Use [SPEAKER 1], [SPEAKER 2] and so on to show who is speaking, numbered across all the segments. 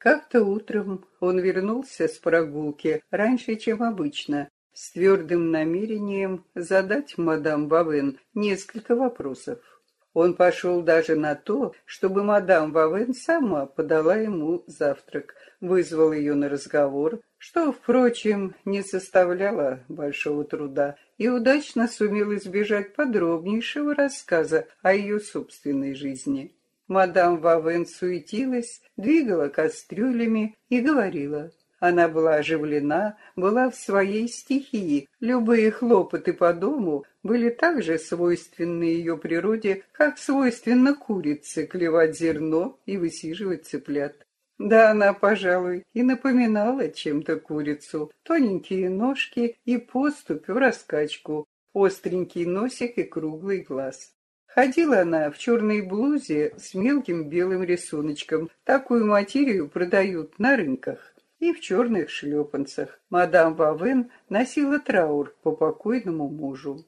[SPEAKER 1] Как-то утром он вернулся с прогулки раньше, чем обычно, с твердым намерением задать мадам Вавен несколько вопросов. Он пошел даже на то, чтобы мадам Вавен сама подала ему завтрак, вызвал ее на разговор, что, впрочем, не составляло большого труда, и удачно сумел избежать подробнейшего рассказа о ее собственной жизни. Мадам Вавен суетилась, двигала кастрюлями и говорила. Она была оживлена, была в своей стихии. Любые хлопоты по дому были так же свойственны ее природе, как свойственно курице клевать зерно и высиживать цыплят. Да, она, пожалуй, и напоминала чем-то курицу. Тоненькие ножки и поступь в раскачку, остренький носик и круглый глаз. Ходила она в черной блузе с мелким белым рисуночком. Такую материю продают на рынках и в черных шлепанцах. Мадам Вавен носила траур по покойному мужу.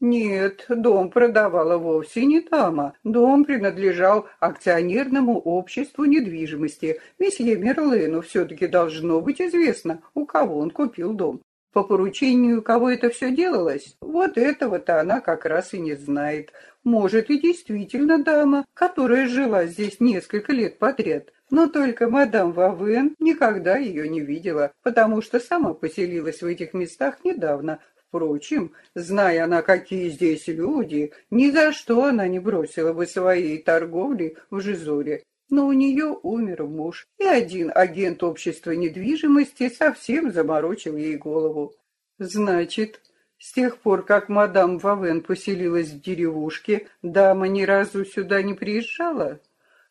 [SPEAKER 1] Нет, дом продавала вовсе не дама. Дом принадлежал акционерному обществу недвижимости. Месье Мерлену все-таки должно быть известно, у кого он купил дом. По поручению кого это все делалось? Вот этого-то она как раз и не знает. Может, и действительно дама, которая жила здесь несколько лет подряд. Но только мадам Вавен никогда ее не видела, потому что сама поселилась в этих местах недавно. Впрочем, зная она, какие здесь люди, ни за что она не бросила бы своей торговли в Жизоре. Но у нее умер муж, и один агент общества недвижимости совсем заморочил ей голову. Значит, с тех пор, как мадам Вавен поселилась в деревушке, дама ни разу сюда не приезжала?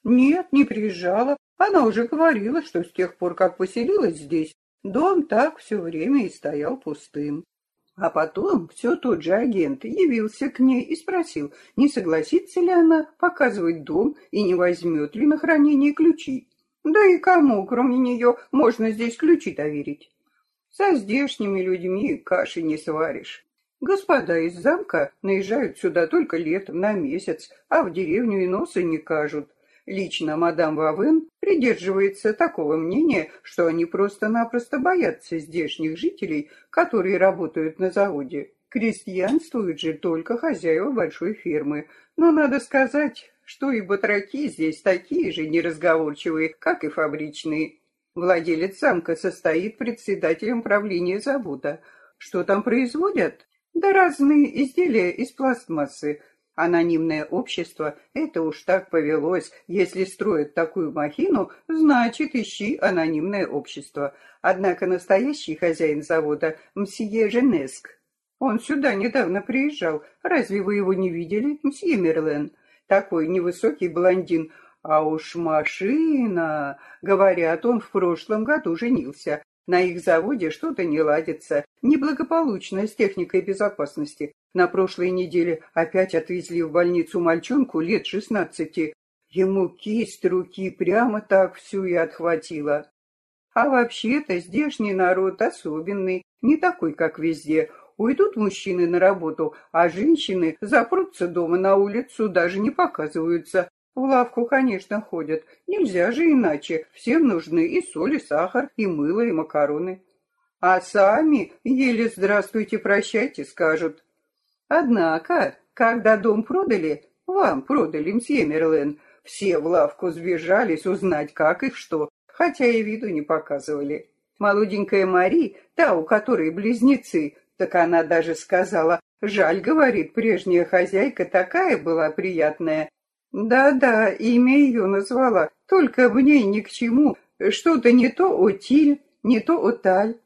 [SPEAKER 1] Нет, не приезжала. Она уже говорила, что с тех пор, как поселилась здесь, дом так все время и стоял пустым. А потом все тот же агент явился к ней и спросил, не согласится ли она показывать дом и не возьмет ли на хранение ключи. Да и кому, кроме нее, можно здесь ключи доверить? Со здешними людьми каши не сваришь. Господа из замка наезжают сюда только летом на месяц, а в деревню и носа не кажут. Лично мадам Вавен придерживается такого мнения, что они просто-напросто боятся здешних жителей, которые работают на заводе. Крестьянствуют же только хозяева большой фермы. Но надо сказать, что и батраки здесь такие же неразговорчивые, как и фабричные. Владелец замка состоит председателем правления завода. Что там производят? Да разные изделия из пластмассы, Анонимное общество — это уж так повелось. Если строят такую махину, значит, ищи анонимное общество. Однако настоящий хозяин завода — мсье Женеск. Он сюда недавно приезжал. Разве вы его не видели, мсье Мерлен? Такой невысокий блондин. А уж машина... Говорят, он в прошлом году женился. На их заводе что-то не ладится. Неблагополучно с техникой безопасности. На прошлой неделе опять отвезли в больницу мальчонку лет шестнадцати. Ему кисть руки прямо так всю и отхватила. А вообще-то здешний народ особенный, не такой, как везде. Уйдут мужчины на работу, а женщины запрутся дома на улицу, даже не показываются. В лавку, конечно, ходят. Нельзя же иначе. Всем нужны и соль, и сахар, и мыло, и макароны. А сами еле «здравствуйте, прощайте» скажут. Однако, когда дом продали, вам продали, мсье Мерлен, все в лавку сбежались узнать, как и что, хотя и виду не показывали. Молоденькая Мари, та, у которой близнецы, так она даже сказала, жаль, говорит, прежняя хозяйка такая была приятная. Да-да, имя ее назвала, только в ней ни к чему, что-то не то Отиль, не то Оталь.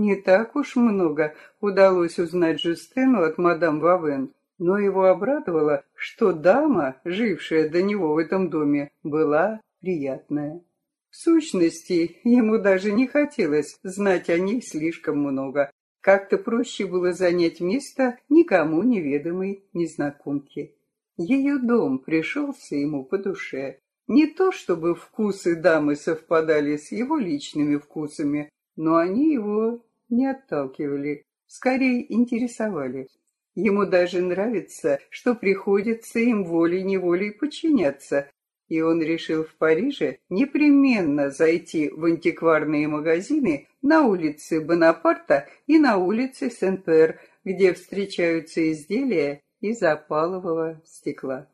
[SPEAKER 1] Не так уж много удалось узнать Жюстену от мадам Вавен, но его обрадовало, что дама, жившая до него в этом доме, была приятная. В сущности, ему даже не хотелось знать о ней слишком много. Как-то проще было занять место никому неведомой незнакомки. Ее дом пришелся ему по душе. Не то чтобы вкусы дамы совпадали с его личными вкусами, но они его не отталкивали, скорее интересовали. Ему даже нравится, что приходится им волей-неволей подчиняться. и он решил в Париже непременно зайти в антикварные магазины на улице Бонапарта и на улице Сен-Пер, где встречаются изделия из опалового стекла.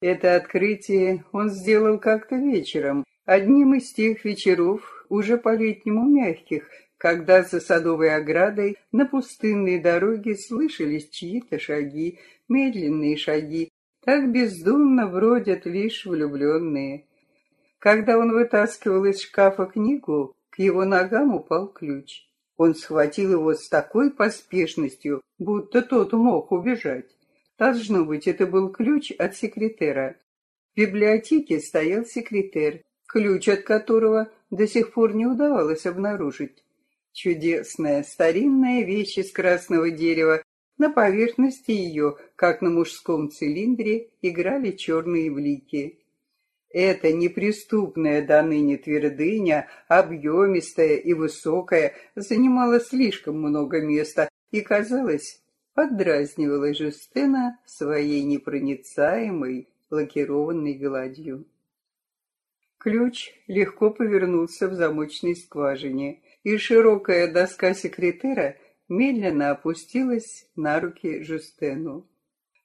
[SPEAKER 1] Это открытие он сделал как-то вечером, одним из тех вечеров, уже по-летнему мягких, когда за садовой оградой на пустынной дороге слышались чьи-то шаги, медленные шаги, так бездумно бродят лишь влюбленные. Когда он вытаскивал из шкафа книгу, к его ногам упал ключ. Он схватил его с такой поспешностью, будто тот мог убежать. Должно быть, это был ключ от секретера. В библиотеке стоял секретарь, ключ от которого до сих пор не удавалось обнаружить. Чудесная старинная вещь из красного дерева, на поверхности ее, как на мужском цилиндре, играли черные блики. Эта неприступная до ныне твердыня, объемистая и высокая, занимала слишком много места и, казалось, поддразнивала Жюстена своей непроницаемой лакированной гладью. Ключ легко повернулся в замочной скважине, и широкая доска секретера медленно опустилась на руки Жустену.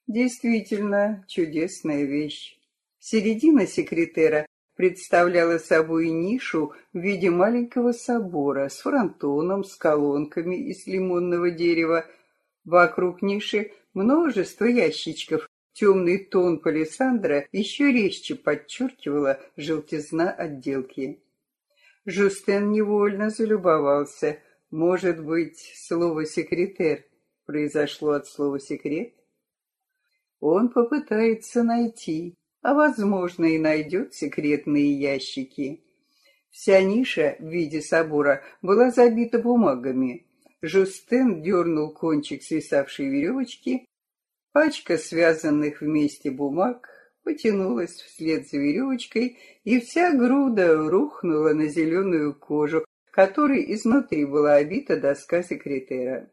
[SPEAKER 1] Действительно чудесная вещь. Середина секретера представляла собой нишу в виде маленького собора с фронтоном, с колонками из лимонного дерева. Вокруг ниши множество ящичков. Темный тон палисандра еще резче подчеркивала желтизна отделки. Жустен невольно залюбовался – может быть, слово «секретарь» произошло от слова «секрет»? Он попытается найти, а, возможно, и найдет секретные ящики. Вся ниша в виде собора была забита бумагами. Жустен дернул кончик свисавшей веревочки. Пачка связанных вместе бумаг потянулась вслед за веревочкой, и вся груда рухнула на зеленую кожу, которой изнутри была обита доска секретера.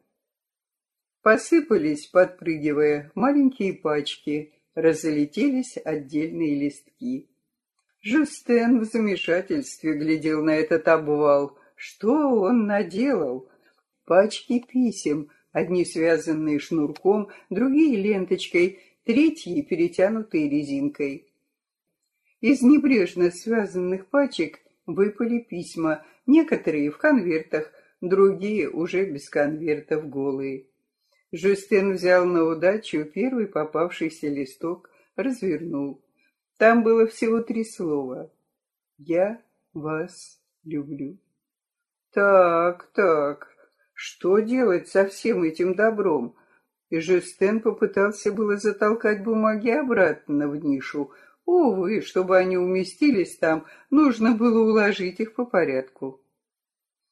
[SPEAKER 1] Посыпались, подпрыгивая, маленькие пачки, разлетелись отдельные листки. Жустен в замешательстве глядел на этот обвал. Что он наделал? Пачки писем, одни связанные шнурком, другие ленточкой, третьи перетянутые резинкой. Из небрежно связанных пачек выпали письма, некоторые в конвертах, другие уже без конвертов голые. Жюстин взял на удачу первый попавшийся листок, развернул. Там было всего три слова. «Я вас люблю». Так, так, что делать со всем этим добром? И Жюстен попытался было затолкать бумаги обратно в нишу, Увы, чтобы они уместились там, нужно было уложить их по порядку.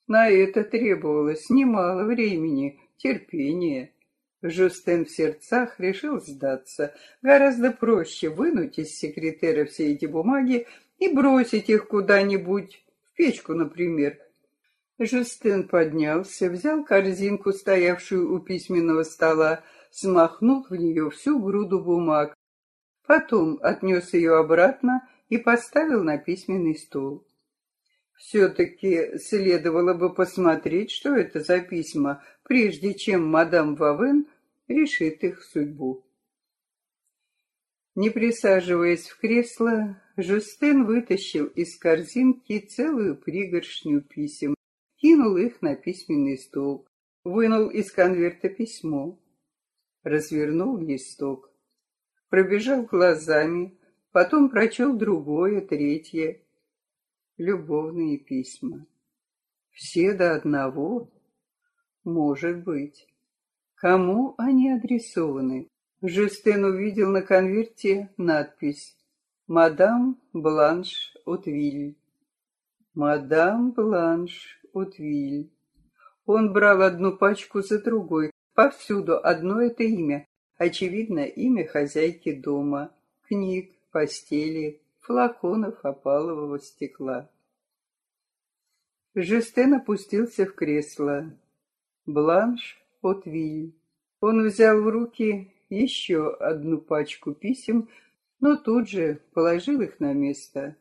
[SPEAKER 1] На это требовалось немало времени, терпения. Жустен в сердцах решил сдаться. Гораздо проще вынуть из секретера все эти бумаги и бросить их куда-нибудь, в печку, например. Жустен поднялся, взял корзинку, стоявшую у письменного стола, смахнул в нее всю груду бумаг, Потом отнес ее обратно и поставил на письменный стол. Все-таки следовало бы посмотреть, что это за письма, прежде чем мадам Вавен решит их судьбу. Не присаживаясь в кресло, Жустен вытащил из корзинки целую пригоршню писем, кинул их на письменный стол, вынул из конверта письмо, развернул листок пробежал глазами, потом прочел другое, третье. Любовные письма. Все до одного? Может быть. Кому они адресованы? Жюстен увидел на конверте надпись «Мадам Бланш Утвиль». «Мадам Бланш Утвиль». Он брал одну пачку за другой, повсюду одно это имя, Очевидно, имя хозяйки дома, книг, постели, флаконов опалового стекла. Жестен опустился в кресло. Бланш от Виль. Он взял в руки еще одну пачку писем, но тут же положил их на место.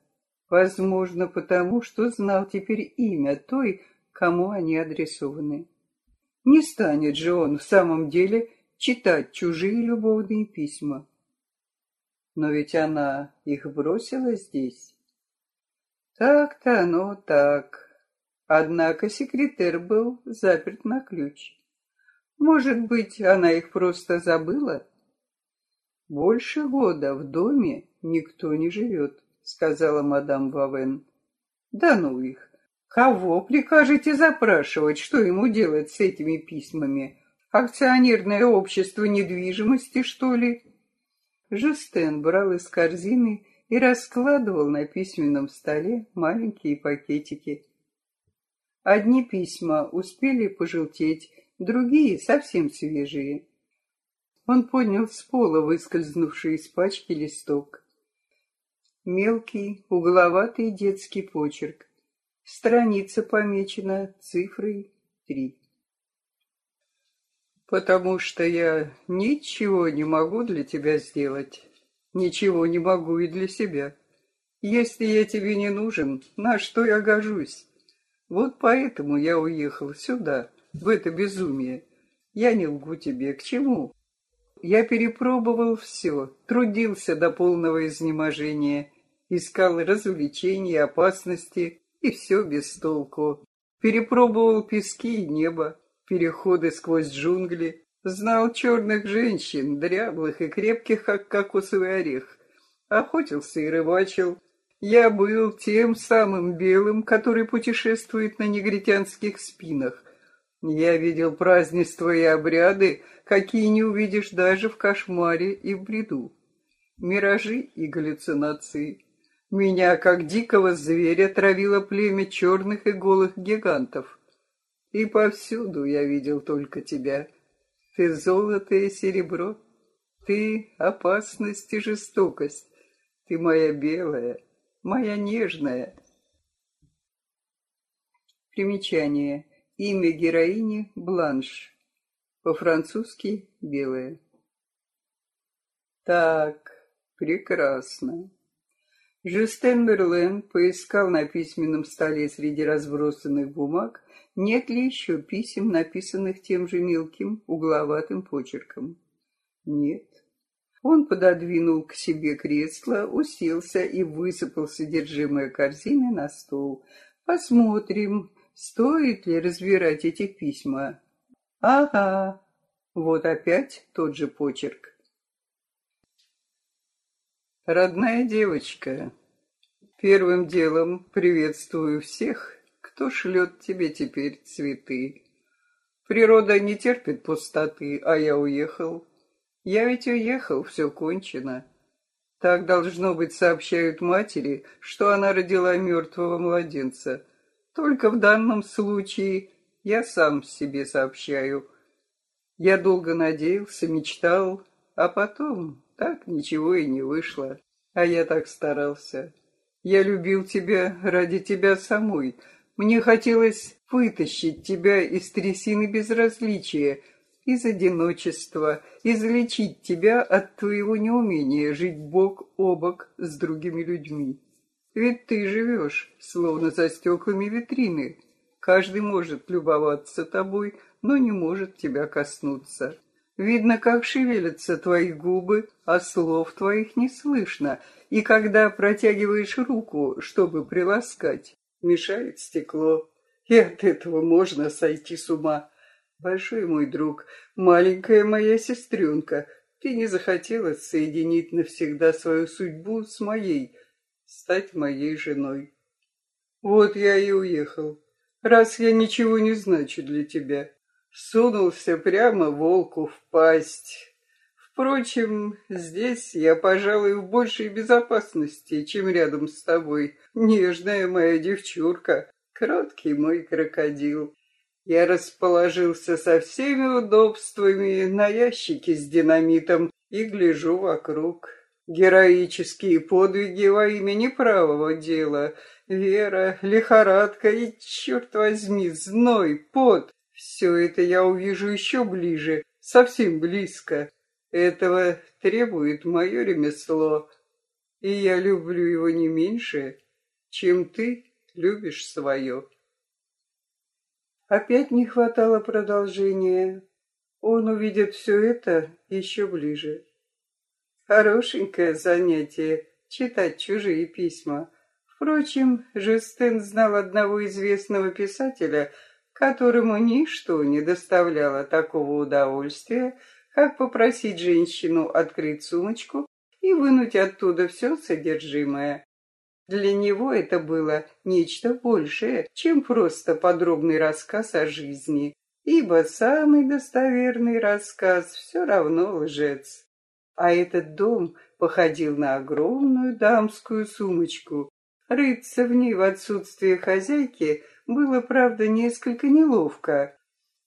[SPEAKER 1] Возможно, потому что знал теперь имя той, кому они адресованы. Не станет же он в самом деле читать чужие любовные письма. Но ведь она их бросила здесь. Так-то оно так. Однако секретарь был заперт на ключ. Может быть, она их просто забыла? Больше года в доме никто не живет, сказала мадам Вавен. Да ну их. Кого прикажете запрашивать, что ему делать с этими письмами? Акционерное общество недвижимости, что ли? Жустен брал из корзины и раскладывал на письменном столе маленькие пакетики. Одни письма успели пожелтеть, другие совсем свежие. Он поднял с пола выскользнувший из пачки листок. Мелкий, угловатый детский почерк. Страница помечена цифрой три. «Потому что я ничего не могу для тебя сделать. Ничего не могу и для себя. Если я тебе не нужен, на что я гожусь? Вот поэтому я уехал сюда, в это безумие. Я не лгу тебе. К чему? Я перепробовал все, трудился до полного изнеможения, искал развлечений, опасности, и все без толку. Перепробовал пески и небо, переходы сквозь джунгли, знал черных женщин, дряблых и крепких, как кокосовый орех. Охотился и рыбачил. Я был тем самым белым, который путешествует на негритянских спинах. Я видел празднества и обряды, какие не увидишь даже в кошмаре и в бреду. Миражи и галлюцинации. Меня, как дикого зверя, травило племя черных и голых гигантов. И повсюду я видел только тебя. Ты золото и серебро. Ты опасность и жестокость. Ты моя белая, моя нежная. Примечание. Имя героини Бланш. По-французски белая. Так, прекрасно. Жюстен Мерлен поискал на письменном столе среди разбросанных бумаг, нет ли еще писем, написанных тем же мелким угловатым почерком. Нет. Он пододвинул к себе кресло, уселся и высыпал содержимое корзины на стол. Посмотрим, стоит ли разбирать эти письма. Ага, вот опять тот же почерк. Родная девочка, первым делом приветствую всех, кто шлет тебе теперь цветы. Природа не терпит пустоты, а я уехал. Я ведь уехал, все кончено. Так, должно быть, сообщают матери, что она родила мертвого младенца. Только в данном случае я сам себе сообщаю. Я долго надеялся, мечтал, а потом так ничего и не вышло. А я так старался. Я любил тебя ради тебя самой. Мне хотелось вытащить тебя из трясины безразличия, из одиночества, излечить тебя от твоего неумения жить бок о бок с другими людьми. Ведь ты живешь, словно за стеклами витрины. Каждый может любоваться тобой, но не может тебя коснуться. Видно, как шевелятся твои губы, а слов твоих не слышно. И когда протягиваешь руку, чтобы приласкать, мешает стекло. И от этого можно сойти с ума. Большой мой друг, маленькая моя сестренка, ты не захотела соединить навсегда свою судьбу с моей, стать моей женой. Вот я и уехал, раз я ничего не значу для тебя сунулся прямо волку в пасть. Впрочем, здесь я, пожалуй, в большей безопасности, чем рядом с тобой, нежная моя девчурка, кроткий мой крокодил. Я расположился со всеми удобствами на ящике с динамитом и гляжу вокруг. Героические подвиги во имя неправого дела, вера, лихорадка и, черт возьми, зной, пот, все это я увижу еще ближе, совсем близко. Этого требует мое ремесло, и я люблю его не меньше, чем ты любишь свое. Опять не хватало продолжения. Он увидит все это еще ближе. Хорошенькое занятие — читать чужие письма. Впрочем, Жестен знал одного известного писателя, которому ничто не доставляло такого удовольствия, как попросить женщину открыть сумочку и вынуть оттуда все содержимое. Для него это было нечто большее, чем просто подробный рассказ о жизни, ибо самый достоверный рассказ все равно лжец. А этот дом походил на огромную дамскую сумочку. Рыться в ней в отсутствие хозяйки было, правда, несколько неловко.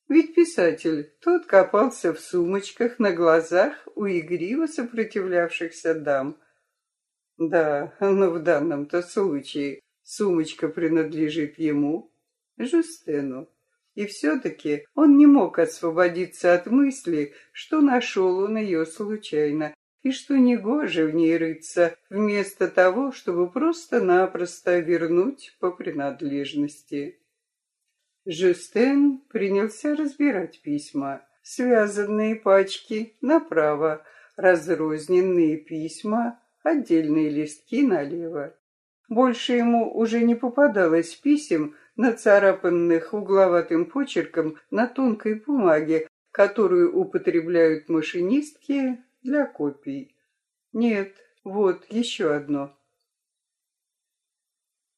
[SPEAKER 1] Ведь писатель, тот копался в сумочках на глазах у игриво сопротивлявшихся дам. Да, но в данном-то случае сумочка принадлежит ему, Жустену. И все-таки он не мог освободиться от мысли, что нашел он ее случайно, и что негоже в ней рыться, вместо того, чтобы просто-напросто вернуть по принадлежности. Жюстен принялся разбирать письма. Связанные пачки направо, разрозненные письма, отдельные листки налево. Больше ему уже не попадалось писем, нацарапанных угловатым почерком на тонкой бумаге, которую употребляют машинистки для копий. Нет, вот еще одно.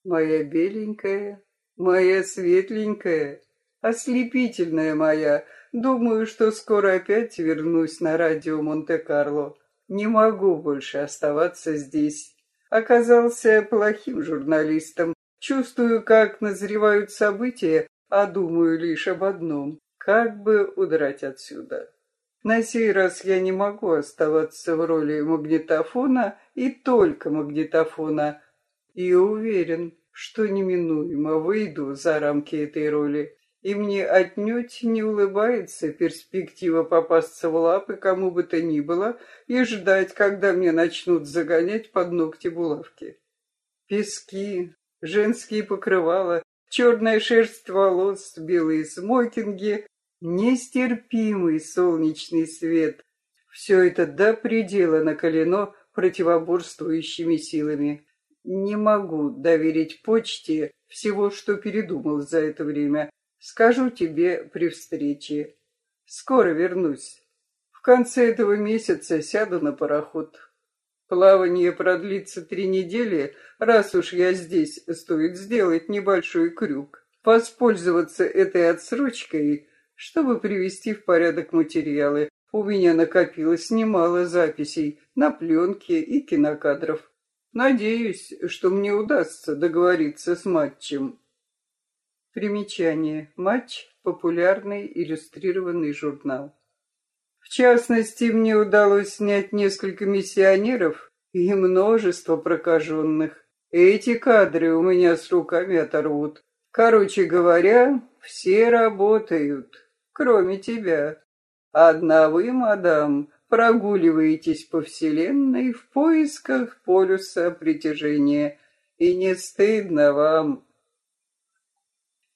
[SPEAKER 1] Моя беленькая, моя светленькая, ослепительная моя, думаю, что скоро опять вернусь на радио Монте-Карло. Не могу больше оставаться здесь. Оказался плохим журналистом. Чувствую, как назревают события, а думаю лишь об одном — как бы удрать отсюда. На сей раз я не могу оставаться в роли магнитофона и только магнитофона. И уверен, что неминуемо выйду за рамки этой роли. И мне отнюдь не улыбается перспектива попасться в лапы кому бы то ни было и ждать, когда мне начнут загонять под ногти булавки. Пески, женские покрывала, черная шерсть волос, белые смокинги, Нестерпимый солнечный свет. Все это до предела накалено противоборствующими силами. Не могу доверить почте всего, что передумал за это время. Скажу тебе при встрече. Скоро вернусь. В конце этого месяца сяду на пароход. Плавание продлится три недели. Раз уж я здесь, стоит сделать небольшой крюк. Воспользоваться этой отсрочкой чтобы привести в порядок материалы. У меня накопилось немало записей на пленке и кинокадров. Надеюсь, что мне удастся договориться с матчем. Примечание. Матч – популярный иллюстрированный журнал. В частности, мне удалось снять несколько миссионеров и множество прокаженных. Эти кадры у меня с руками оторвут. Короче говоря, все работают кроме тебя. Одна вы, мадам, прогуливаетесь по вселенной в поисках полюса притяжения, и не стыдно вам.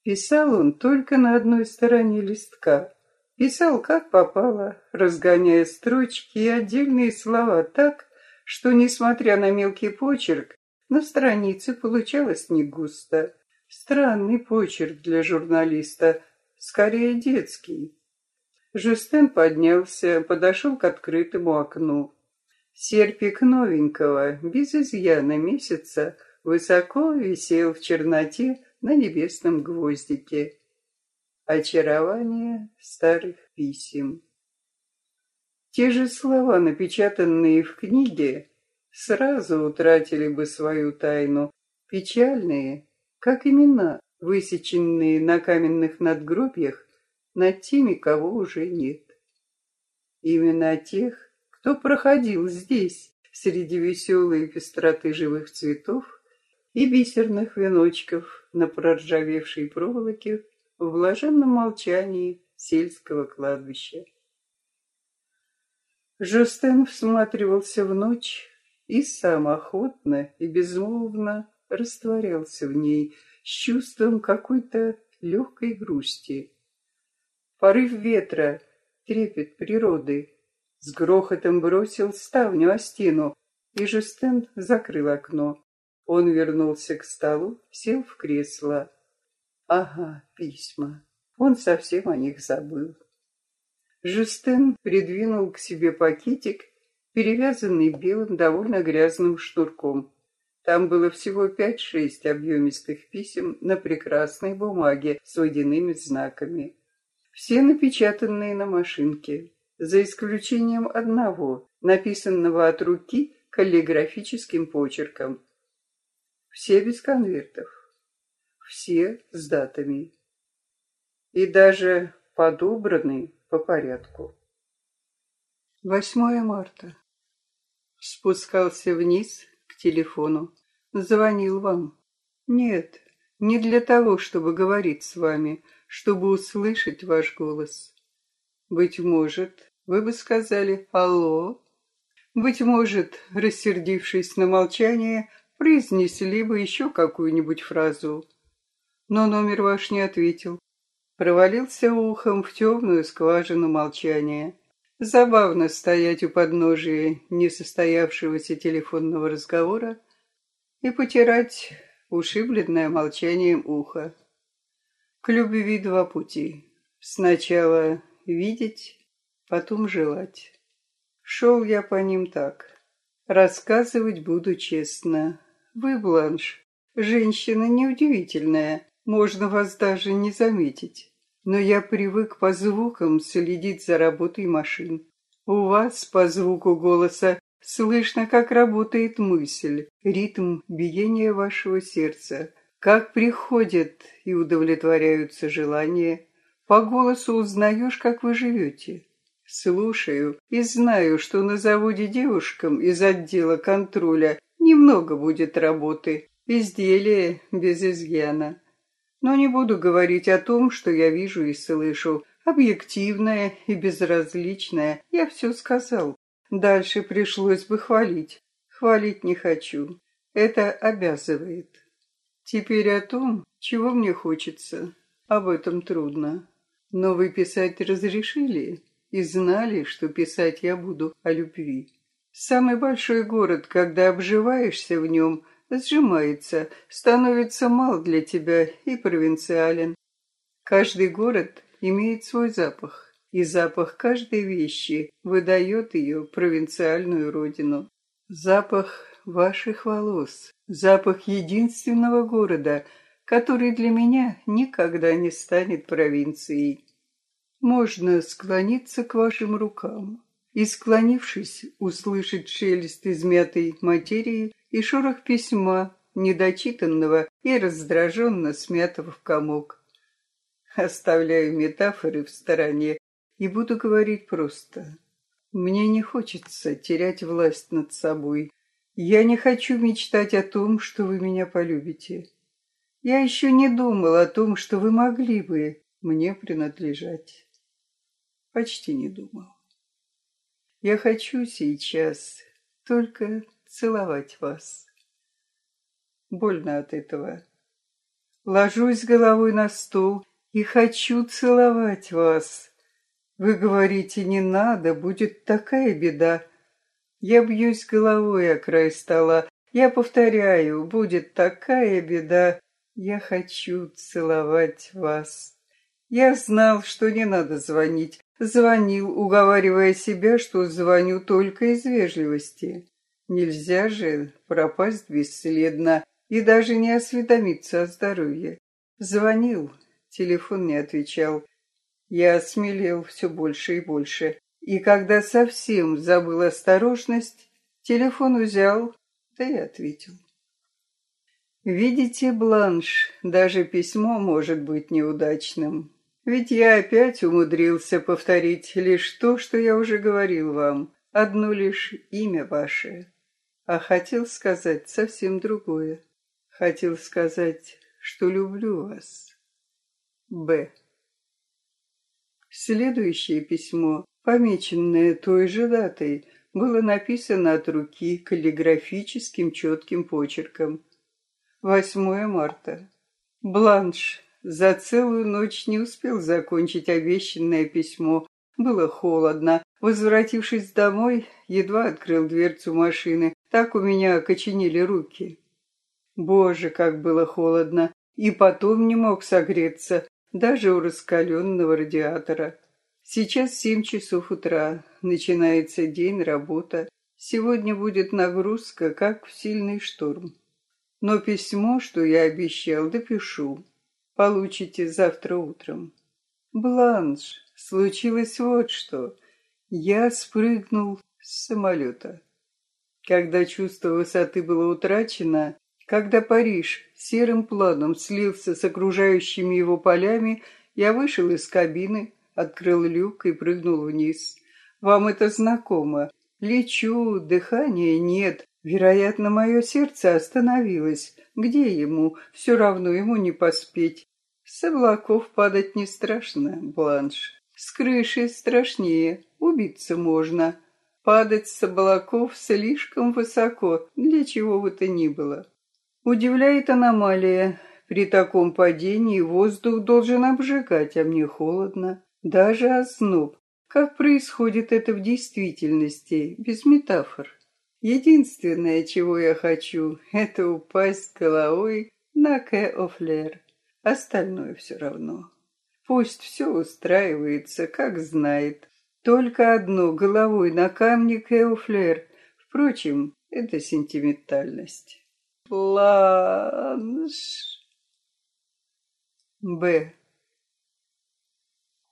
[SPEAKER 1] Писал он только на одной стороне листка. Писал как попало, разгоняя строчки и отдельные слова так, что, несмотря на мелкий почерк, на странице получалось не густо. Странный почерк для журналиста — скорее детский. Жюстен поднялся, подошел к открытому окну. Серпик новенького, без изъяна месяца, высоко висел в черноте на небесном гвоздике. Очарование старых писем. Те же слова, напечатанные в книге, сразу утратили бы свою тайну, печальные, как имена, высеченные на каменных надгробьях над теми, кого уже нет. Именно тех, кто проходил здесь, среди веселой пестроты живых цветов и бисерных веночков на проржавевшей проволоке в блаженном молчании сельского кладбища. Жустен всматривался в ночь и сам охотно и безмолвно растворялся в ней с чувством какой-то легкой грусти. Порыв ветра, трепет природы, с грохотом бросил ставню о стену, и Жестен закрыл окно. Он вернулся к столу, сел в кресло. Ага, письма. Он совсем о них забыл. Жестен придвинул к себе пакетик, перевязанный белым довольно грязным шнурком. Там было всего пять-шесть объемистых писем на прекрасной бумаге с водяными знаками. Все напечатанные на машинке, за исключением одного, написанного от руки каллиграфическим почерком. Все без конвертов. Все с датами. И даже подобраны по порядку. 8 марта. Спускался вниз телефону. Звонил вам. Нет, не для того, чтобы говорить с вами, чтобы услышать ваш голос. Быть может, вы бы сказали «Алло». Быть может, рассердившись на молчание, произнесли бы еще какую-нибудь фразу. Но номер ваш не ответил. Провалился ухом в темную скважину молчания. Забавно стоять у подножия несостоявшегося телефонного разговора и потирать ушибленное молчанием ухо. К любви два пути. Сначала видеть, потом желать. Шел я по ним так. Рассказывать буду честно. Вы, Бланш, женщина неудивительная, можно вас даже не заметить. Но я привык по звукам следить за работой машин. У вас по звуку голоса слышно, как работает мысль, ритм биения вашего сердца, как приходят и удовлетворяются желания. По голосу узнаешь, как вы живете. Слушаю и знаю, что на заводе девушкам из отдела контроля немного будет работы, изделие без изъяна. Но не буду говорить о том, что я вижу и слышу. Объективное и безразличное, я все сказал. Дальше пришлось бы хвалить. Хвалить не хочу. Это обязывает. Теперь о том, чего мне хочется. Об этом трудно. Но вы писать разрешили? и знали, что писать я буду о любви. Самый большой город, когда обживаешься в нем, сжимается, становится мал для тебя и провинциален. Каждый город имеет свой запах, и запах каждой вещи выдает ее провинциальную родину. Запах ваших волос, запах единственного города, который для меня никогда не станет провинцией можно склониться к вашим рукам и, склонившись, услышать шелест измятой материи и шорох письма, недочитанного и раздраженно смятого в комок. Оставляю метафоры в стороне и буду говорить просто. Мне не хочется терять власть над собой. Я не хочу мечтать о том, что вы меня полюбите. Я еще не думал о том, что вы могли бы мне принадлежать. Почти не думал. Я хочу сейчас только целовать вас. Больно от этого. Ложусь головой на стол и хочу целовать вас. Вы говорите, не надо, будет такая беда. Я бьюсь головой о край стола. Я повторяю, будет такая беда. Я хочу целовать вас. Я знал, что не надо звонить. Звонил, уговаривая себя, что звоню только из вежливости. Нельзя же пропасть бесследно и даже не осведомиться о здоровье. Звонил, телефон не отвечал. Я осмелел все больше и больше. И когда совсем забыл осторожность, телефон взял, да и ответил. Видите, Бланш, даже письмо может быть неудачным. Ведь я опять умудрился повторить лишь то, что я уже говорил вам, одно лишь имя ваше. А хотел сказать совсем другое. Хотел сказать, что люблю вас. Б. Следующее письмо, помеченное той же датой, было написано от руки каллиграфическим четким почерком. 8 марта. Бланш за целую ночь не успел закончить обещанное письмо. Было холодно. Возвратившись домой, едва открыл дверцу машины. Так у меня окоченели руки. Боже, как было холодно. И потом не мог согреться, даже у раскаленного радиатора. Сейчас семь часов утра. Начинается день, работа. Сегодня будет нагрузка, как в сильный шторм. Но письмо, что я обещал, допишу. Получите завтра утром. Бланш, случилось вот что. Я спрыгнул с самолета. Когда чувство высоты было утрачено, когда Париж серым планом слился с окружающими его полями, я вышел из кабины, открыл люк и прыгнул вниз. Вам это знакомо. Лечу, дыхания нет. Вероятно, мое сердце остановилось. Где ему? Все равно ему не поспеть. С облаков падать не страшно, Бланш. С крыши страшнее, убиться можно. Падать с облаков слишком высоко, для чего бы то ни было. Удивляет аномалия. При таком падении воздух должен обжигать, а мне холодно. Даже озноб. Как происходит это в действительности, без метафор? Единственное, чего я хочу, это упасть головой на Кэ-Офлер. Остальное все равно. Пусть все устраивается, как знает. Только одно головой на камне Кэофлер. Впрочем, это сентиментальность. Планш. Б.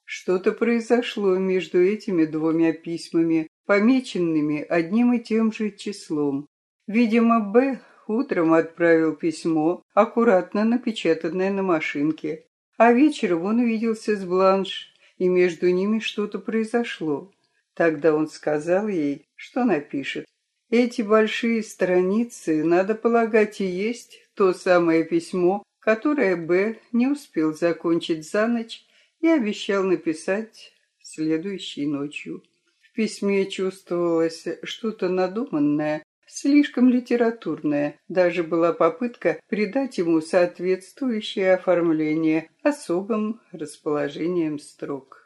[SPEAKER 1] Что-то произошло между этими двумя письмами, помеченными одним и тем же числом. Видимо, Б утром отправил письмо, аккуратно напечатанное на машинке, а вечером он увиделся с Бланш, и между ними что-то произошло. Тогда он сказал ей, что напишет. Эти большие страницы, надо полагать, и есть то самое письмо, которое Б не успел закончить за ночь и обещал написать следующей ночью. В письме чувствовалось что-то надуманное, слишком литературное. Даже была попытка придать ему соответствующее оформление особым расположением строк.